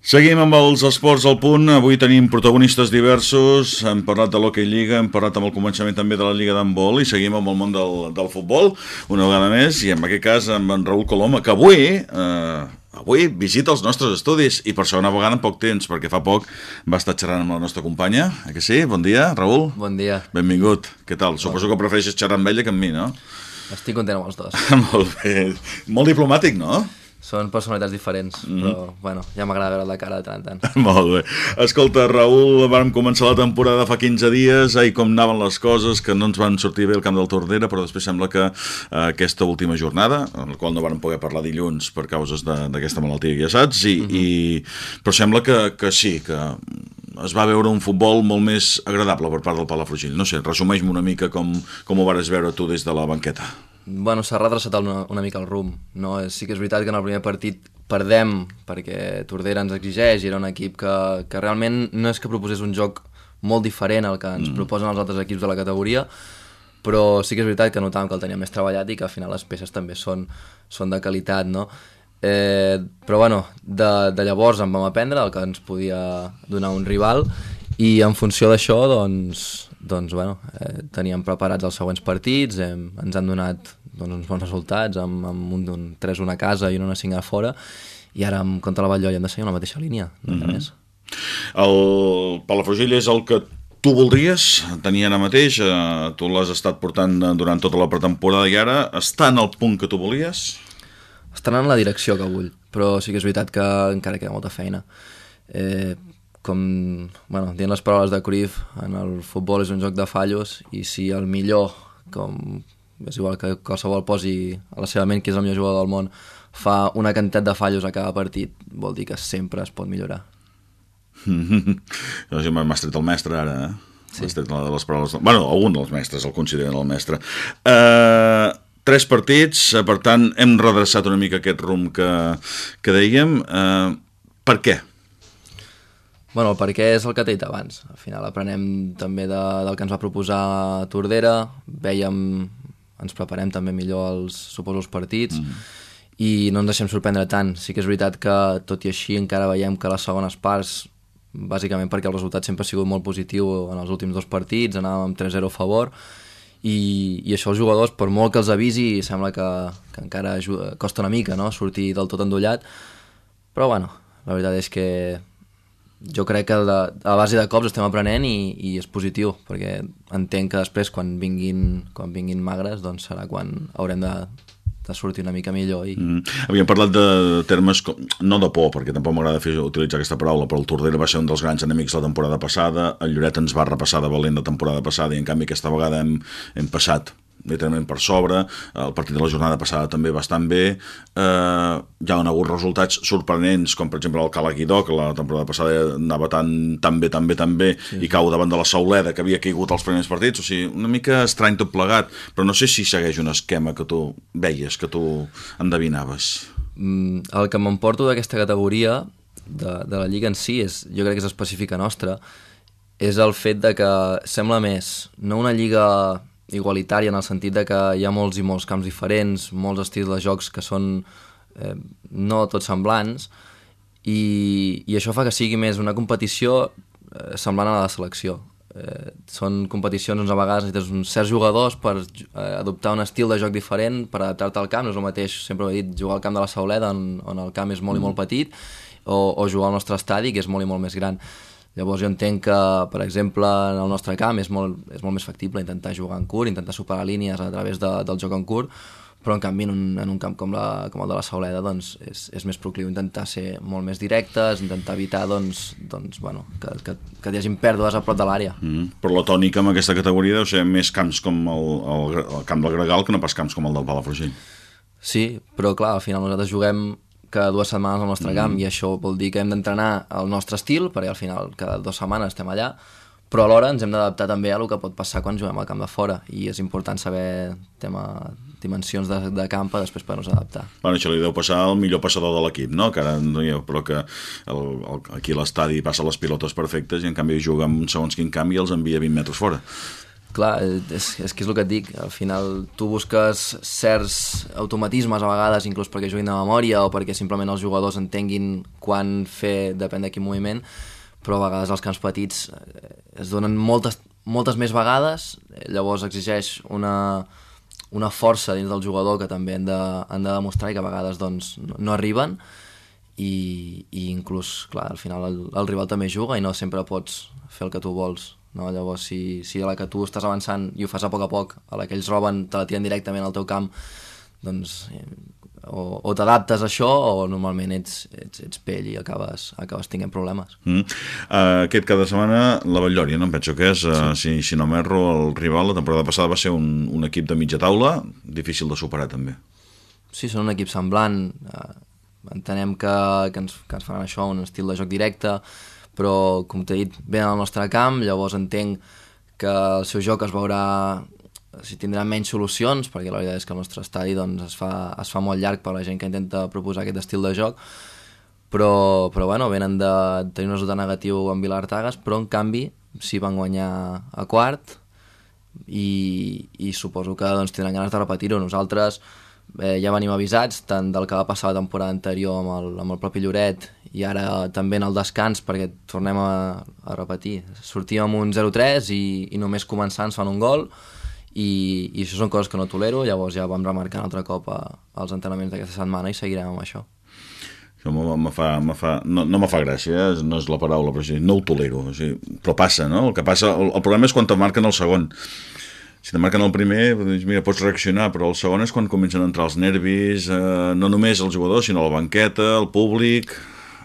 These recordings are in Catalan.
Seguim amb els esports al punt. Avui tenim protagonistes diversos. Hem parlat de l'Hockey Lliga, hem parlat amb el començament també de la Lliga d'handbol i seguim amb el món del, del futbol una vegada més i en aquest cas amb en Raül Coloma, que avui, eh, avui visita els nostres estudis i per segona vegada en poc temps, perquè fa poc va estar xerrant amb la nostra companya. Eh que sí? Bon dia, Raül. Bon dia. Benvingut. Què tal? Suposo que prefereixes xerrar amb ella que amb mi, no? Estic content amb els dos. Molt bé. Molt diplomàtic, no? Són personalitats diferents, mm -hmm. però bueno, ja m'agrada veure la cara de tant en tant. Molt bé. Escolta, Raül, vam començar la temporada fa 15 dies, ai, com anaven les coses, que no ens van sortir bé el camp del Tordera, però després sembla que eh, aquesta última jornada, en la qual no vam poder parlar dilluns per causes d'aquesta malaltia, ja saps, i, mm -hmm. i, però sembla que, que sí, que es va veure un futbol molt més agradable per part del Palafrugell. No sé, resumeix-me una mica com, com ho vares veure tu des de la banqueta bueno, s'ha redreçat una, una mica el rumb. No? Sí que és veritat que en el primer partit perdem perquè Tordera ens exigeix i era un equip que, que realment no és que proposés un joc molt diferent al que ens mm. proposen els altres equips de la categoria, però sí que és veritat que notàvem que el tenia més treballat i que al final les peces també són, són de qualitat, no? Eh, però bueno, de, de llavors en vam aprendre el que ens podia donar un rival i en funció d'això doncs, doncs bueno, eh, teníem preparats els següents partits, hem, ens han donat doncs, uns bons resultats, amb, amb un, un 3-1 a casa i un 1-5 a fora, i ara amb contra la Batlló hem de seguir la mateixa línia, no mm -hmm. més. El Palafrugell és el que tu voldries tenir ara mateix, eh, tu l'has estat portant durant tota la pretemporada i ara està en el punt que tu volies? Estan en la direcció que vull, però sí que és veritat que encara queda molta feina. Eh, com, bueno, dient les paraules de Cruyff, en el futbol és un joc de fallos i si el millor, com és igual que qualsevol posi a la seva ment que és el millor jugador del món, fa una quantitat de fallos a cada partit, vol dir que sempre es pot millorar. M'has tret el mestre ara, eh? Sí. M'has tret de les paraules... Bueno, algun dels mestres el consideren el mestre. Uh, tres partits, eh, per tant, hem redreçat una mica aquest rumb que, que dèiem. Uh, per què? Bueno, perquè és el que t'he dit abans. Al final aprenem també de, del que ens va proposar Tordera, veiem, ens preparem també millor els suposos partits, mm -hmm. i no ens deixem sorprendre tant. Sí que és veritat que, tot i així, encara veiem que les segones parts, bàsicament perquè el resultat sempre ha sigut molt positiu en els últims dos partits, anàvem amb 3-0 a favor, i, i això els jugadors, per molt que els avisi, sembla que, que encara ajuda, costa una mica no? sortir del tot endollat, però bueno, la veritat és que jo crec que de, a base de cops estem aprenent i, i és positiu, perquè entenc que després quan vinguin, quan vinguin magres doncs serà quan haurem de, de sortir una mica millor. I... Mm. Havíem parlat de termes, com, no de por, perquè tampoc m'agrada utilitzar aquesta paraula, però el Tordera va ser un dels grans enemics la temporada passada, el Lloret ens va repassar de valent la temporada passada i en canvi aquesta vegada hem, hem passat literalment per sobre, el partit de la jornada passada també bastant bé, eh, ja han hagut resultats sorprenents, com per exemple el Calaguidó, que la temporada passada anava tan, tan bé, tan bé, tan bé, sí. i cau davant de la Sauleda, que havia caigut als primers partits, o sigui, una mica estrany tot plegat, però no sé si segueix un esquema que tu veies, que tu endevinaves. Mm, el que m'emporto d'aquesta categoria, de, de la Lliga en si, és, jo crec que és específica nostra, és el fet de que sembla més, no una lliga igualitària en el sentit de que hi ha molts i molts camps diferents, molts estils de jocs que són eh, no tots semblants i, i això fa que sigui més una competició eh, semblant a la de selecció. Eh, són competicions on a vegades necessites uns certs jugadors per eh, adoptar un estil de joc diferent, per adaptar-te al camp, no és el mateix, sempre ho he dit, jugar al camp de la Sauleda on, on el camp és molt mm. i molt petit o, o jugar al nostre estadi que és molt i molt més gran Llavors jo entenc que, per exemple, en el nostre camp és molt, és molt més factible intentar jugar en curt, intentar superar línies a través de, del joc en curt, però en canvi en un, en un camp com, la, com el de la Sauleda doncs, és, és més procliu intentar ser molt més directes, intentar evitar doncs, doncs, bueno, que, que, que hi hagin pèrdues a prop de l'àrea. Mm. Però la tònica en aquesta categoria deu ser més camps com el, el, el camp del Gregal que no pas camps com el del Palafrugell. Sí, però clar, al final nosaltres juguem cada dues setmanes al nostre camp mm. i això vol dir que hem d'entrenar al nostre estil perquè al final cada dues setmanes estem allà però alhora ens hem d'adaptar també a el que pot passar quan juguem al camp de fora i és important saber tema dimensions de, de camp després per nos adaptar. Bueno, això li deu passar al millor passador de l'equip, no? Que ara no hi ha, però que el, el, aquí l'estadi passa les pilotes perfectes i en canvi juga en segons quin camp i els envia 20 metres fora. Clar, és, és que és el que et dic, al final tu busques certs automatismes a vegades, inclús perquè juguin de memòria o perquè simplement els jugadors entenguin quan fer, depèn de quin moviment, però a vegades als camps petits eh, es donen moltes, moltes més vegades, llavors exigeix una, una força dins del jugador que també han de, han de demostrar i que a vegades doncs, no arriben, i, i inclús, clar, al final el, el rival també juga i no sempre pots fer el que tu vols no? Llavors, si, si a la que tu estàs avançant i ho fas a poc a poc, a la que ells roben, te la tiren directament al teu camp, doncs eh, o, o t'adaptes a això o normalment ets, ets, ets pell i acabes, acabes tinguent problemes. Mm. Uh, aquest cada setmana la Batllòria, no? Em penso que és, uh, sí. si, si no m'erro, el rival la temporada passada va ser un, un equip de mitja taula, difícil de superar també. Sí, són un equip semblant, uh, entenem que, que, ens, que ens faran això, un estil de joc directe, però com t'he dit, ve al nostre camp, llavors entenc que el seu joc es veurà si tindrà menys solucions, perquè la veritat és que el nostre estadi doncs, es, fa, es fa molt llarg per la gent que intenta proposar aquest estil de joc, però, però bueno, venen de tenir un resultat negatiu amb Vilartagas, però en canvi sí van guanyar a quart i, i suposo que doncs, tindran ganes de repetir-ho. Nosaltres eh, ja venim avisats tant del que va passar la temporada anterior amb el, amb el propi Lloret i ara també en el descans perquè tornem a, a repetir sortíem amb un 0-3 i, i només començar ens fan un gol i, i això són coses que no tolero llavors ja vam remarcar un altre cop a, als entrenaments d'aquesta setmana i seguirem amb això això me fa, me fa, no, no me fa gràcia, eh? no és la paraula, però sí, no ho tolero, o sigui, però passa, no? El que passa, el, el problema és quan te marquen el segon. Si te marquen el primer, doncs mira, pots reaccionar, però el segon és quan comencen a entrar els nervis, eh, no només els jugadors, sinó la banqueta, el públic...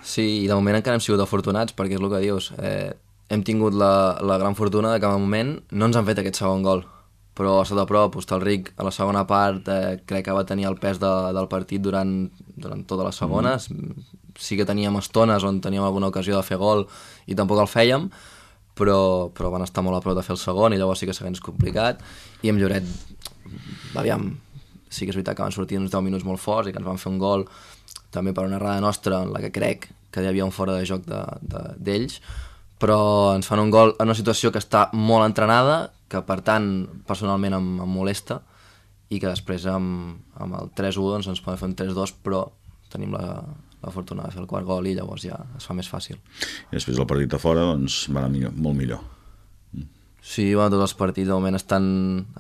Sí, i de moment encara hem sigut afortunats, perquè és el que dius. Eh, hem tingut la, la gran fortuna de que de moment no ens han fet aquest segon gol. Però a sota prop, Hostalric a la segona part eh, crec que va tenir el pes de, del partit durant, durant totes les segones. Mm. Sí que teníem estones on teníem alguna ocasió de fer gol i tampoc el fèiem, però, però van estar molt a prop de fer el segon i llavors sí que s'ha complicat. I amb Lloret, aviam, sí que és veritat que van sortir uns 10 minuts molt forts i que ens van fer un gol també per una errada nostra en la que crec que hi havia un fora de joc d'ells, de, de, però ens fan un gol en una situació que està molt entrenada, que per tant personalment em, em molesta, i que després amb, amb el 3-1 doncs, ens poden fer un 3-2, però tenim la, la fortuna de fer el quart gol i llavors ja es fa més fàcil. I després el partit de fora doncs, va anar millor, molt millor. Sí, bueno, tots els partits de moment estan,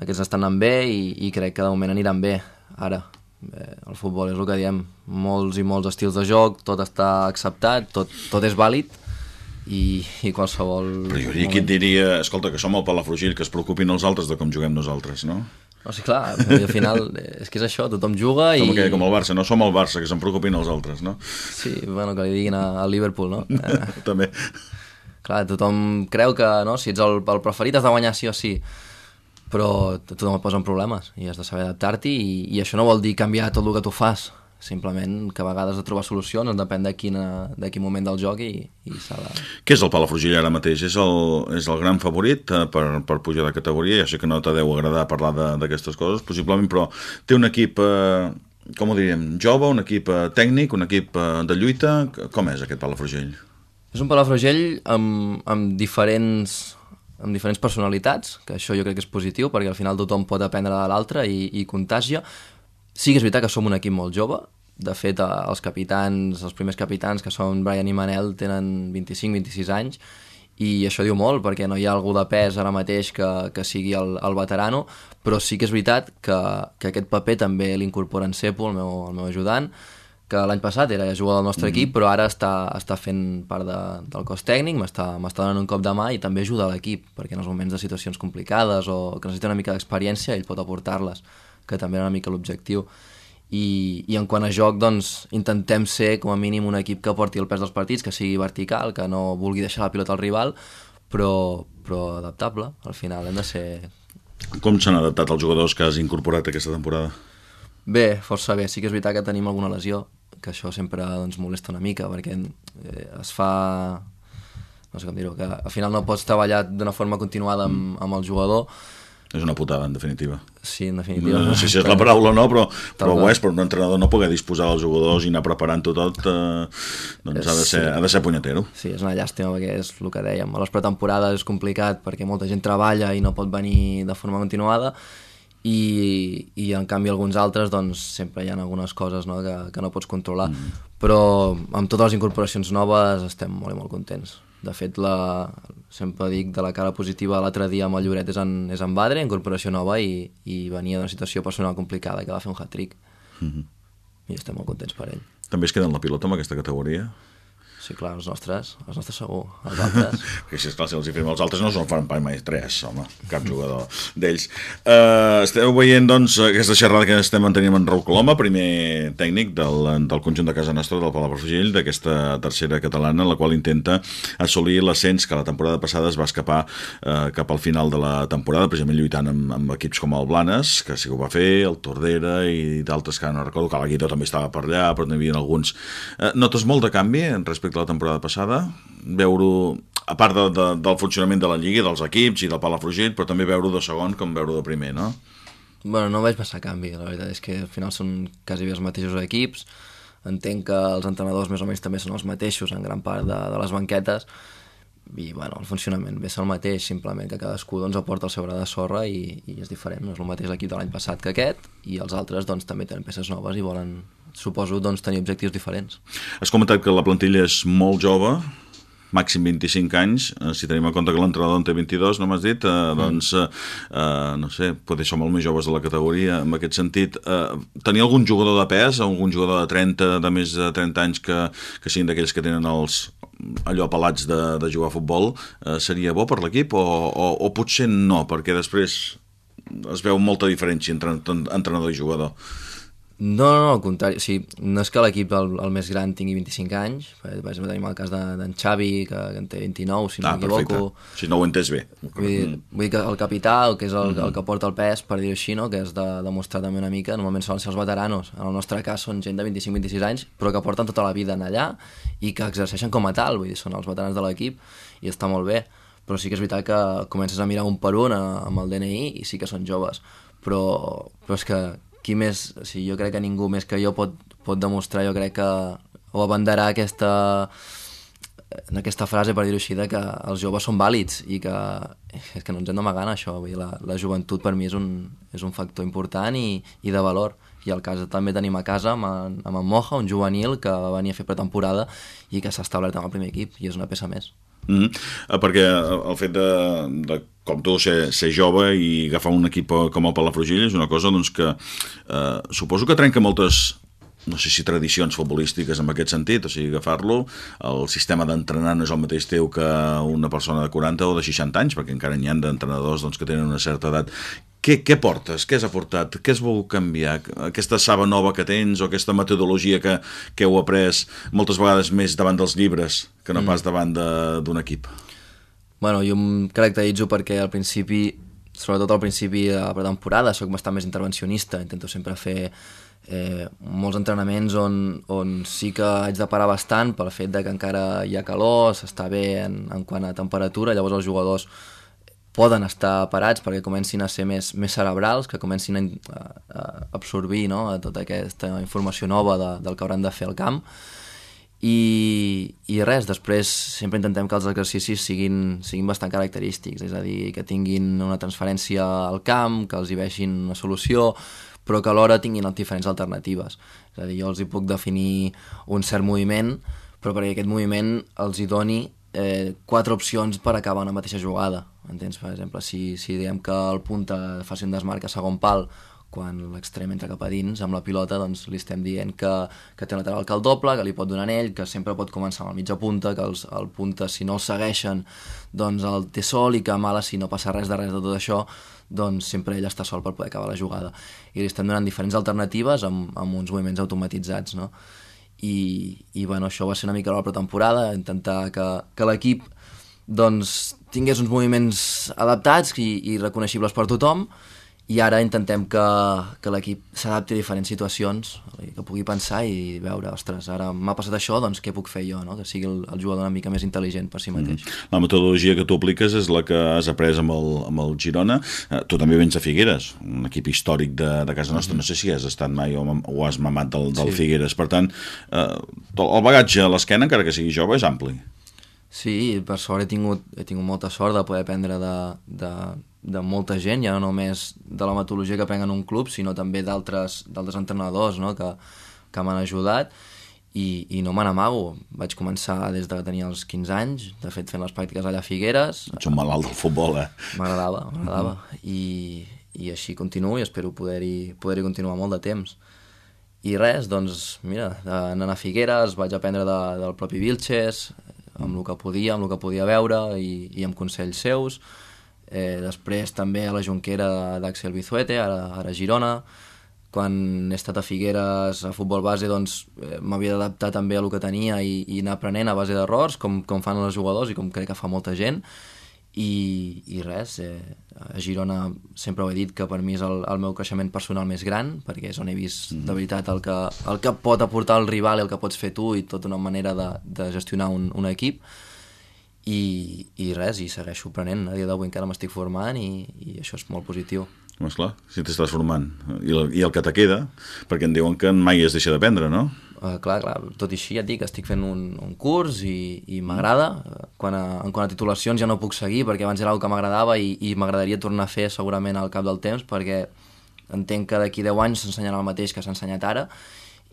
aquests estan anant bé i, i crec que de moment aniran bé ara eh, el futbol és el que diem, molts i molts estils de joc, tot està acceptat, tot, tot és vàlid i, i qualsevol... Però jo diria, qui et diria, escolta, que som el Palafrugell, que es preocupin els altres de com juguem nosaltres, no? No, sí, clar, al final és que és això, tothom juga i... Com, que, com el Barça, no som el Barça, que se'n preocupin els altres, no? Sí, bueno, que li diguin al Liverpool, no? Eh, També. Clar, tothom creu que no, si ets el, el preferit has de guanyar sí o sí però tothom et posa en problemes i has de saber adaptar-t'hi i, i això no vol dir canviar tot el que tu fas simplement que a vegades de trobar solucions depèn de, quina, de quin moment del joc i, i s'ha de... Què és el Palafrugell ara mateix? És el, és el gran favorit eh, per, per pujar de categoria? Ja sé que no te deu agradar parlar d'aquestes coses, possiblement, però té un equip, eh, com ho diríem, jove, un equip eh, tècnic, un equip eh, de lluita, com és aquest Palafrugell? És un Palafrugell amb, amb diferents amb diferents personalitats, que això jo crec que és positiu, perquè al final tothom pot aprendre de l'altre i, i contagia. Sí que és veritat que som un equip molt jove, de fet els capitans, els primers capitans, que són Brian i Manel, tenen 25-26 anys, i això diu molt, perquè no hi ha algú de pes ara mateix que, que sigui el, el veterano, però sí que és veritat que, que aquest paper també l'incorpora en Cepo, el meu, el meu ajudant, que l'any passat era jugador del nostre mm -hmm. equip, però ara està, està fent part de, del cos tècnic, m'està donant un cop de mà i també ajuda l'equip, perquè en els moments de situacions complicades o que necessita una mica d'experiència, ell pot aportar-les, que també era una mica l'objectiu. I, I en quant a joc, doncs, intentem ser com a mínim un equip que porti el pes dels partits, que sigui vertical, que no vulgui deixar la pilota al rival, però, però adaptable. Al final hem de ser... Com s'han adaptat els jugadors que has incorporat aquesta temporada? Bé, força bé. Sí que és veritat que tenim alguna lesió, que això sempre doncs, molesta una mica, perquè eh, es fa... no sé com dir-ho, que al final no pots treballar d'una forma continuada amb, amb el jugador. És una putada, en definitiva. Sí, en definitiva. No sé si és la paraula o no, però, però ho és, per un entrenador no poder disposar dels jugadors i anar preparant-ho tot, eh, doncs ha de ser, ha de ser punyetero. Sí, és una llàstima perquè és el que dèiem. A les pretemporades és complicat perquè molta gent treballa i no pot venir de forma continuada i, i en canvi alguns altres doncs sempre hi ha algunes coses no, que, que no pots controlar. Mm. Però amb totes les incorporacions noves estem molt i molt contents. De fet, la, sempre dic de la cara positiva l'altre dia amb el Lloret és en, és en Badre, incorporació nova, i, i venia d'una situació personal complicada que va fer un hat-trick. Mm -hmm. I estem molt contents per ell. També es queda en la pilota amb aquesta categoria? Sí, clar, els nostres, els nostres segur, els altres. Perquè si, esclar, si els hi fem els altres no se'n fan mai tres, home, cap jugador d'ells. Uh, esteu veient, doncs, aquesta xerrada que estem mantenint amb Raúl Coloma, primer tècnic del, del conjunt de casa nostra, del Palafrugell, d'aquesta tercera catalana, la qual intenta assolir l'ascens que la temporada passada es va escapar uh, cap al final de la temporada, precisament lluitant amb, amb equips com el Blanes, que sí que ho va fer, el Tordera i d'altres que no recordo, que la Guido també estava per allà, però n'hi havia alguns. Uh, notes molt de canvi respecte respecte a la temporada passada, veure a part de, de, del funcionament de la Lliga, dels equips i del Palafrugell, però també veure de segon com veure de primer, no? Bueno, no vaig passar canvi, la veritat és que al final són quasi els mateixos equips, entenc que els entrenadors més o menys també són els mateixos en gran part de, de les banquetes, i bueno, el funcionament ve el mateix, simplement que cadascú doncs, aporta el seu gra de sorra i, i és diferent, no és el mateix l'equip de l'any passat que aquest i els altres doncs, també tenen peces noves i volen, suposo, doncs, tenir objectius diferents. Has comentat que la plantilla és molt jove, màxim 25 anys, eh, si tenim en compte que l'entrenador en té 22, no m'has dit, eh, mm. doncs, eh, eh, no sé, potser som molt més joves de la categoria, en aquest sentit. Eh, tenir algun jugador de pes, algun jugador de 30, de més de 30 anys, que, que siguin d'aquells que tenen els allò pelats de, de jugar a futbol, eh, seria bo per l'equip o, o, o potser no, perquè després es veu molta diferència entre entrenador i jugador. No, no, al contrari. O sigui, no és que l'equip el, el més gran tingui 25 anys. Per exemple, tenim el cas d'en de, Xavi, que, que en té 29, si no ah, m'equivoco. Si no ho entès bé. Vull dir, vull dir que el capità, el que és el, mm -hmm. el que porta el pes, per dir-ho així, no? que és de demostrar també una mica, normalment són els seus veteranos. En el nostre cas són gent de 25-26 anys, però que porten tota la vida en allà i que exerceixen com a tal, vull dir, són els veterans de l'equip i està molt bé. Però sí que és veritat que comences a mirar un per un amb el DNI i sí que són joves. Però, però és que qui més, o sigui, jo crec que ningú més que jo pot, pot demostrar, jo crec que o abanderar aquesta en aquesta frase, per dir-ho així, de que els joves són vàlids i que és que no ens hem d'amagar això, vull dir, la, la joventut per mi és un, és un factor important i, i de valor i al cas també tenim a casa amb en, amb en Moja, un juvenil que va venir a fer pretemporada i que s'ha establert amb el primer equip i és una peça més. Mm -hmm. perquè el fet de, de com tu, ser, ser jove i agafar un equip com el Palafrugell és una cosa doncs, que eh, suposo que trenca moltes no sé si tradicions futbolístiques en aquest sentit, o sigui, agafar-lo, el sistema d'entrenar no és el mateix teu que una persona de 40 o de 60 anys, perquè encara n'hi ha d'entrenadors doncs, que tenen una certa edat. Què, què portes? Què has aportat? Què has volgut canviar? Aquesta saba nova que tens o aquesta metodologia que, que heu après moltes vegades més davant dels llibres que no mm. pas davant d'un equip? Bueno, jo em caracteritzo perquè al principi, sobretot al principi de la pretemporada, sóc bastant més intervencionista, intento sempre fer eh, molts entrenaments on, on sí que haig de parar bastant pel fet de que encara hi ha calor, s'està bé en, en quant a temperatura, llavors els jugadors poden estar parats perquè comencin a ser més, més cerebrals, que comencin a, a absorbir no? tota aquesta informació nova de, del que hauran de fer al camp, i, i res, després sempre intentem que els exercicis siguin, siguin bastant característics, és a dir, que tinguin una transferència al camp, que els hi vegin una solució, però que alhora tinguin diferents alternatives. És a dir, jo els hi puc definir un cert moviment, però perquè aquest moviment els hi doni eh, quatre opcions per acabar una mateixa jugada. Entens? Per exemple, si, si diem que el punta faci un desmarc a segon pal quan l'extrem entra cap a dins amb la pilota doncs li estem dient que, que té lateral que el doble, que li pot donar en ell, que sempre pot començar amb el mitja punta, que els, el punta si no el segueixen doncs el té sol i que Mala si no passa res de res de tot això doncs sempre ell està sol per poder acabar la jugada i li estem donant diferents alternatives amb, amb uns moviments automatitzats no? I, i bueno, això va ser una mica la pretemporada intentar que, que l'equip doncs tingués uns moviments adaptats i, i reconeixibles per tothom i ara intentem que, que l'equip s'adapti a diferents situacions, que pugui pensar i veure, ostres, ara m'ha passat això, doncs què puc fer jo, no? que sigui el, el jugador una mica més intel·ligent per si mateix. Mm. La metodologia que tu apliques és la que has après amb el, amb el Girona. Eh, tu també vens de Figueres, un equip històric de, de casa nostra. Mm. No sé si has estat mai o, o has mamat del, del sí. Figueres. Per tant, eh, el bagatge a l'esquena, encara que sigui jove, és ampli. Sí, per sort he tingut, he tingut molta sort de poder aprendre de, de, de molta gent, ja no només de la metodologia que prenc en un club, sinó també d'altres entrenadors no? que, que m'han ajudat i, i no me n'amago. Vaig començar des de que tenia els 15 anys, de fet fent les pràctiques allà a Figueres. Ets un malalt del futbol, eh? M'agradava, m'agradava. Mm -hmm. I, I així continuo i espero poder-hi poder, -hi, continuar molt de temps. I res, doncs, mira, anant a Figueres vaig aprendre de, del propi Vilches, amb el que podia, amb el que podia veure i, i amb consells seus. Eh, després també a la Junquera d'Axel Bizuete, ara, ara a Girona, quan he estat a Figueres a futbol base doncs eh, m'havia d'adaptar també a el que tenia i, i anar aprenent a base d'errors com, com fan els jugadors i com crec que fa molta gent i, i res, eh, a Girona sempre ho he dit que per mi és el, el meu creixement personal més gran perquè és on he vist mm. de veritat el que, el que pot aportar el rival i el que pots fer tu i tota una manera de, de gestionar un, un equip i, i res, i segueixo aprenent, a dia d'avui encara m'estic formant i, i això és molt positiu. Home, esclar, si t'estàs formant. I el, I el que te queda, perquè em diuen que mai es deixa d'aprendre, no? Uh, clar, clar, tot i així ja et dic, estic fent un, un curs i, i m'agrada. Quan a, en quant a titulacions ja no puc seguir perquè abans era el que m'agradava i, i m'agradaria tornar a fer segurament al cap del temps perquè entenc que d'aquí 10 anys s'ensenyarà el mateix que s'ha ensenyat ara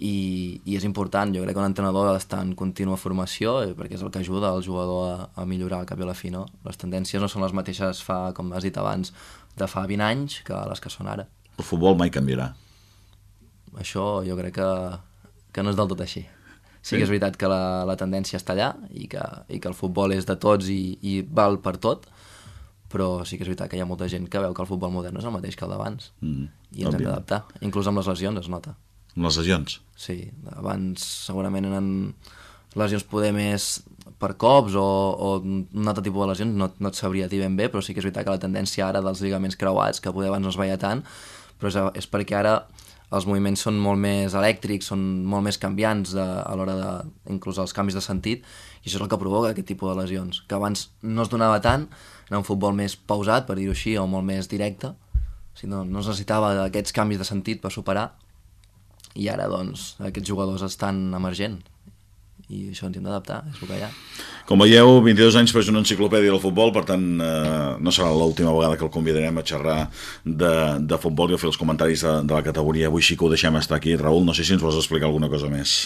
i, i és important, jo crec que un entrenador ha d'estar en contínua formació eh, perquè és el que ajuda el jugador a, a millorar al cap i a la fi, no? Les tendències no són les mateixes fa, com has dit abans, de fa 20 anys que les que són ara. El futbol mai canviarà. Això jo crec que, que no és del tot així. Sí, sí que és veritat que la, la tendència està allà i que, i que el futbol és de tots i, i val per tot, però sí que és veritat que hi ha molta gent que veu que el futbol modern és el mateix que el d'abans mm, i ens òbviament. hem d'adaptar. Inclús amb les lesions es nota. Les lesions? Sí, abans segurament eren lesions poder més per cops o, o un altre tipus de lesions, no, no et sabria dir ben bé, però sí que és veritat que la tendència ara dels ligaments creuats, que poder abans no es veia tant, però és, és perquè ara els moviments són molt més elèctrics, són molt més canviants de, a l'hora de, inclús els canvis de sentit, i això és el que provoca aquest tipus de lesions, que abans no es donava tant, era un futbol més pausat, per dir-ho així, o molt més directe, o sigui, no, no es necessitava aquests canvis de sentit per superar, i ara doncs aquests jugadors estan emergent i això ens hem d'adaptar, és el que hi ha. Com veieu, 22 anys per una enciclopèdia del futbol, per tant, eh, no serà l'última vegada que el convidarem a xerrar de, de futbol i a fer els comentaris de, de la categoria. Avui sí que ho deixem estar aquí. Raül, no sé si ens vols explicar alguna cosa més.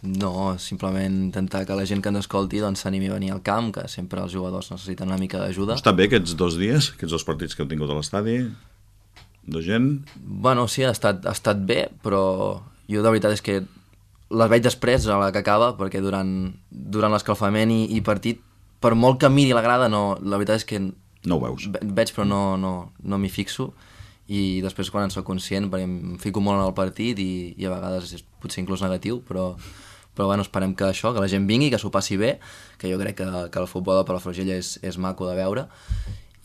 No, simplement intentar que la gent que ens escolti doncs, s'animi doncs, a venir al camp, que sempre els jugadors necessiten una mica d'ajuda. Està bé aquests dos dies, aquests dos partits que heu tingut a l'estadi? de gent? Bueno, sí, ha estat, ha estat bé, però jo de veritat és que les veig després a la que acaba, perquè durant, durant l'escalfament i, i partit, per molt que miri la grada, no, la veritat és que... No ho veus. Veig, però no, no, no m'hi fixo, i després quan en soc conscient, perquè em fico molt en el partit i, i a vegades és potser inclús negatiu, però, però bueno, esperem que això, que la gent vingui, que s'ho passi bé, que jo crec que, que el futbol de Palafrugell és, és maco de veure,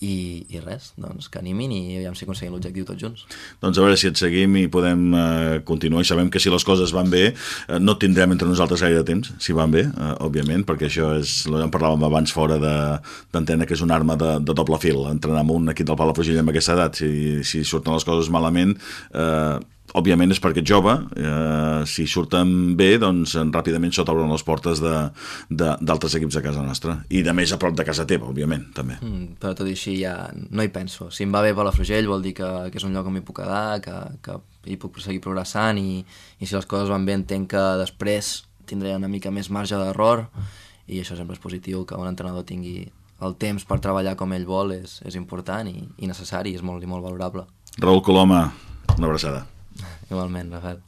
i, i res, doncs que animin i aviam si aconseguim l'objectiu tots junts. Doncs a veure si et seguim i podem eh, continuar i sabem que si les coses van bé eh, no tindrem entre nosaltres gaire temps, si van bé, eh, òbviament, perquè això és, en parlàvem abans fora d'antena, que és una arma de, de doble fil, entrenar amb un equip del Palafrugell amb aquesta edat, si, si surten les coses malament eh, òbviament és perquè ets jove, eh, si surten bé, doncs ràpidament se t'obren les portes d'altres equips de casa nostra. I de més a prop de casa teva, òbviament, també. Mm, però tot i així ja no hi penso. Si em va bé per la Frugell vol dir que, que és un lloc on m'hi puc quedar, que, que hi puc seguir progressant i, i si les coses van bé entenc que després tindré una mica més marge d'error i això sempre és positiu, que un entrenador tingui el temps per treballar com ell vol és, és important i, i necessari, és molt i molt valorable. Raül Coloma, una abraçada. Igualment, Rafael.